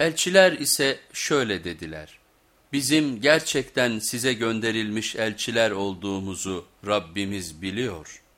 Elçiler ise şöyle dediler, bizim gerçekten size gönderilmiş elçiler olduğumuzu Rabbimiz biliyor.''